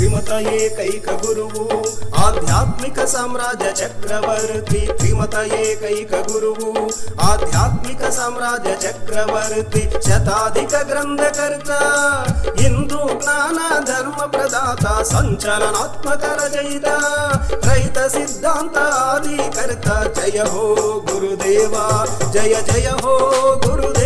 త్రిమత ఏకైక గురువు. ఆధ్యాత్మిక సామ్రాజ్య చక్రవర్తి త్రిమత ఏకైక గురువు. ఆధ్యాత్మిక సామ్రాజ్య చక్రవర్తి శతాధిక గ్రంథకర్త. హిందూ జ్ఞాన ధర్మ ప్రదాత సంచలనాత్మక రచయిత. రైత సిద్ధాంత ఆదికర్త. జయ హో గురుదేవా జయ జయ హో గురుదేవ.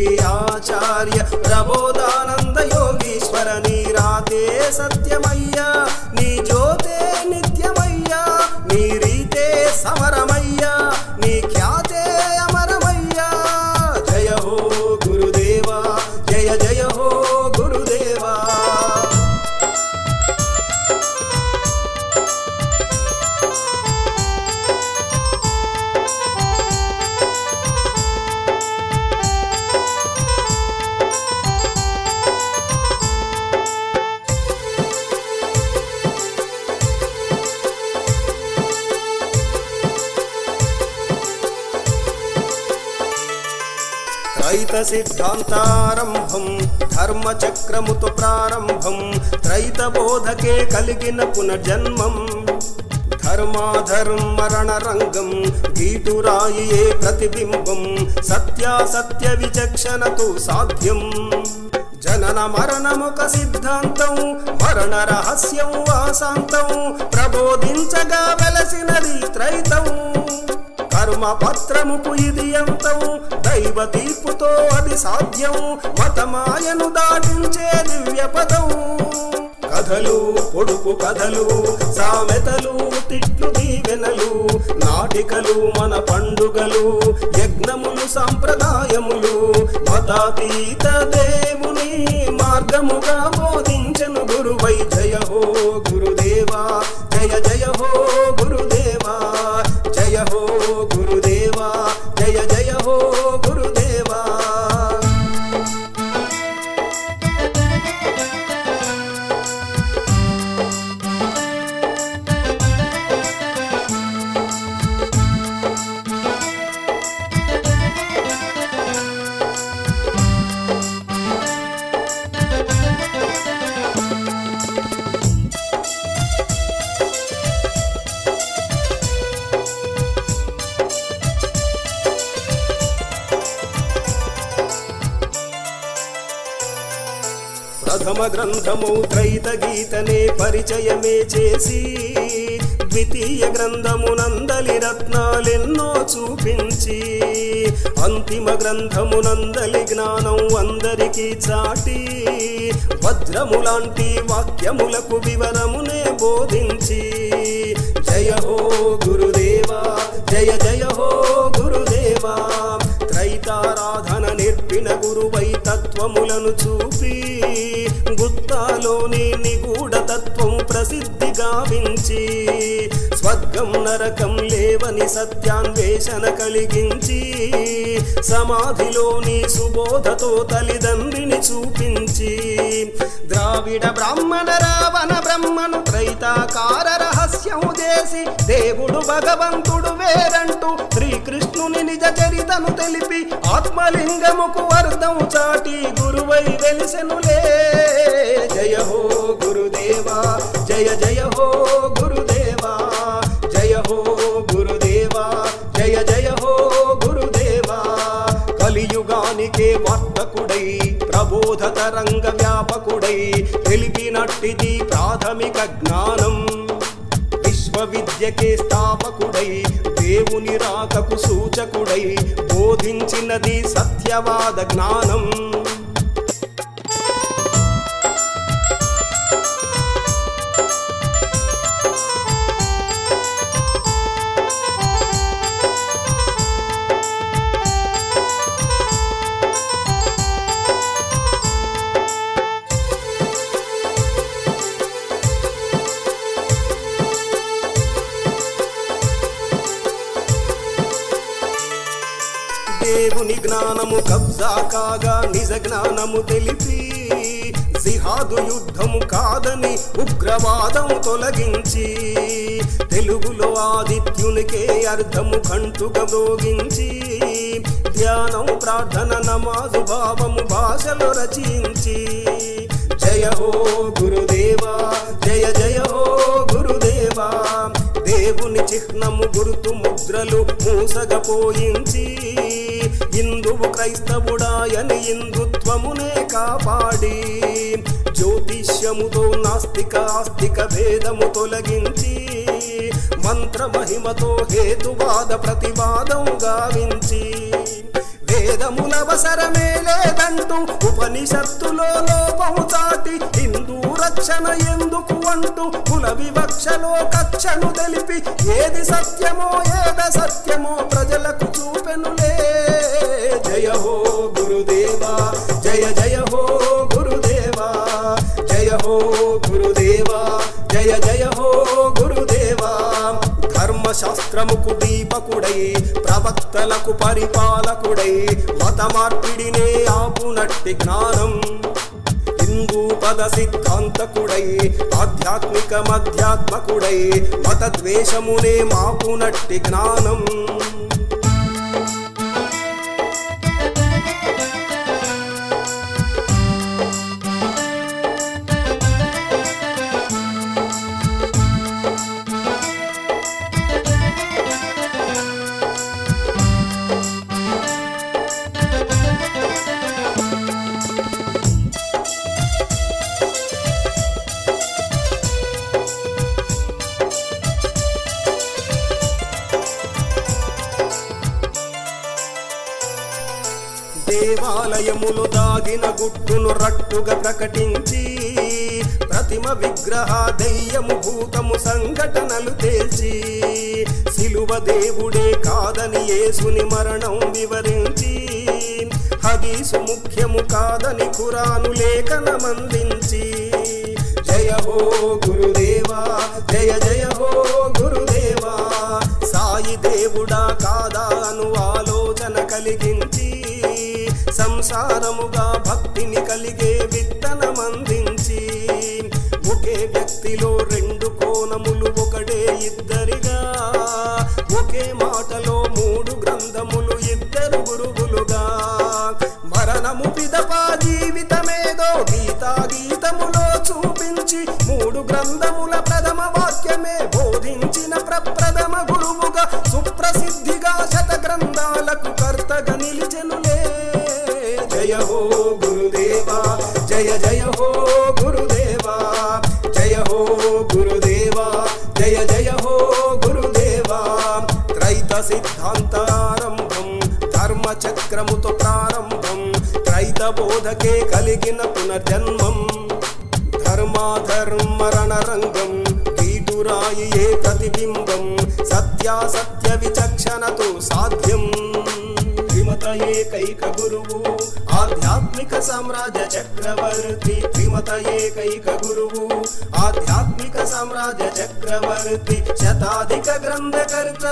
శ్రీ శ్రీ ఆచార్య ప్రబోధానంద యోగీశ్వర నీ త్రైత సిద్ధాంతారంభం ధర్మ ప్రారంభం త్రైత బోధకే కలిగిన పునర్జన్మం. ధర్మాధర్మ రంగం గీటురాయియే ప్రతిబింబం సత్యాసత్య విచక్షణతో సాధ్యం. జనన మరణముక సిద్ధాంతం మరణ రహస్యం వాసాంతం ప్రబోధించగా వెలసినది త్రైతం. కర్మ పత్రముకు ఇది అంతం దైవ తీర్పుతో అది సాధ్యం మతమాయను దాటించే దివ్య పదము. కథలు పొడుపు కథలు సామెతలు తిట్లు దీవెనలు నాటికలు మన పండుగలు యజ్ఞములు సంప్రదాయములు మతాతీత దేవుని మార్గముగా బోధించను గురువై జయ హో గురుదేవా. ప్రథమ గ్రంథము త్రైత గీతనే పరిచయమే చేసి ద్వితీయ గ్రంథమునందలి రత్నాలెన్నో చూపించి అంతిమ గ్రంథమునందలి జ్ఞానం అందరికీ చాటి భద్రము లాంటి వాక్యములకు వివరమునే బోధించి జయ హో గురుదేవా జయ జయ హో గురుదేవా త్రైతారాధన నేర్పిన గురువై తత్వములను చూ స్వర్గం నరకం లేవని సత్యాన్వేషణ కలిగించి సమాధిలోని సుబోధతో తల్లిదండ్రిని చూపించి ద్రావిడ బ్రాహ్మణ రావణ బ్రహ్మను త్రైతాకార రహస్యం చేసి దేవుడు భగవంతుడు వేరంటూ శ్రీకృష్ణుని నిజ చరితను తెలిపి ఆత్మలింగముకు అర్థం చాటి గురువై వెలిసెనులే. ప్రబోధ తరంగ వ్యాపకుడై తెలిపినట్టిది ప్రాథమిక జ్ఞానం. విశ్వవిద్యకే స్థాపకుడై దేవుని రాకకు సూచకుడై బోధించినది సత్యవాద జ్ఞానం. జ్ఞానము కబ్జా కాగా నిజ జ్ఞానము తెలిపి జిహాదు యుద్ధము కాదని ఉగ్రవాదము తొలగించి తెలుగులో ఆదిత్యునికే అర్థము కంటుగా భోగించి ధ్యానం ప్రార్థన నమాజు భావము భాషలో రచించి జయ హో గురుదేవా జయ జయ హో గురుదేవా దేవుని చిహ్నము గుర్తు ముద్రలు మూసగపోయించి హిందువు క్రైస్తవుడాయని హిందుత్వమునే కాపాడి జ్యోతిష్యముతో నాస్తిక ఆస్తిక భేదము తొలగించి మంత్ర మహిమతో హేతువాద ప్రతివాదం గావించి వేదములవసరమే లేదంటూ ఉపనిషత్తులో లోపము చాటి హిందూ రక్షణ ఎందుకు అంటూ కుల వివక్షలో కక్షను తెలిపి ఏది సత్యమో ఏద సత్యమో ప్రజలకు చూపెనులే జయ హో గురుదేవా జయ జయ హో గురుదేవా జయ హో గురుదేవా జయ జయ హో గురుదేవా. ధర్మశాస్త్రముకు దీపకుడై ప్రవక్తలకు పరిపాలకుడై మత మార్పిడినే ఆపునట్టి జ్ఞానం. హిందూ పద సిద్ధాంతకుడై ఆధ్యాత్మిక మధ్యాత్మకుడై మత ద్వేషమునే మాపునట్టి జ్ఞానం. దేవాలయములు దాగిన గుట్టును రట్టుగా ప్రకటించి ప్రతిమ విగ్రహ దెయ్యము భూతము సంఘటనలు తేల్చి సిలువ దేవుడే కాదని యేసుని మరణం వివరించి హదీసు ముఖ్యము కాదని ఖురాను లేఖనమందించి జయ హో గురుదేవా జయ జయ హో సారముగా భక్తిని కలిగే విత్తనమందించి ఒకే వ్యక్తిలో రెండు కోణములు ఒకటే ఇద్దరిగా ఒకే మాటలో మూడు గ్రంథములు ఇద్దరు గురువులుగా. మరణము పిదప జీవితమేదో గీతా గీతములో చూపించి మూడు గ్రంథముల ప్రథమ వాక్యమే బోధించిన ప్రప్రథమ గురువుగా సుప్రసిద్ధిగా శత గ్రంథాలకు కర్తగా నిలిచెను జయ హో గురుదేవా జయ జయ హో గురుదేవా జయ హో గురుదేవా జయ జయ హో గురుదేవా త్రైత సిద్ధాంతారంభం ధర్మ చక్రముతో ప్రారంభం త్రైత బోధకే కలిగిన పునర్జన్మం ధర్మాధర్మరణ రంగం కీటురాయి త్రిమత ఏకైక గురువు. ఆధ్యాత్మిక సామ్రాజ్య చక్రవర్తి త్రిమత ఏకైక గురువు. ఆధ్యాత్మిక సామ్రాజ్య చక్రవర్తి శతాధిక గ్రంథకర్త.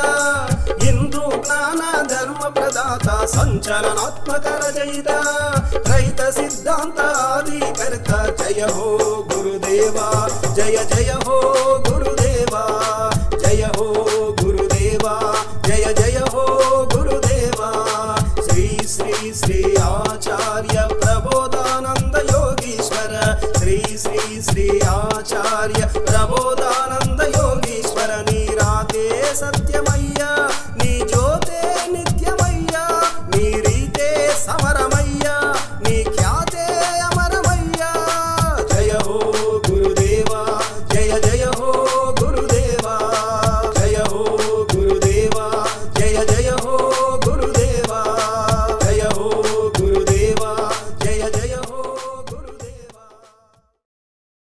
హిందూ జ్ఞాన ధర్మ ప్రదాత సంచలనాత్మక రచయిత రైత సిద్ధాంత ఆదికర్త. జయ హో గురుదేవా జయ జయ హో గురుదేవా జయ హో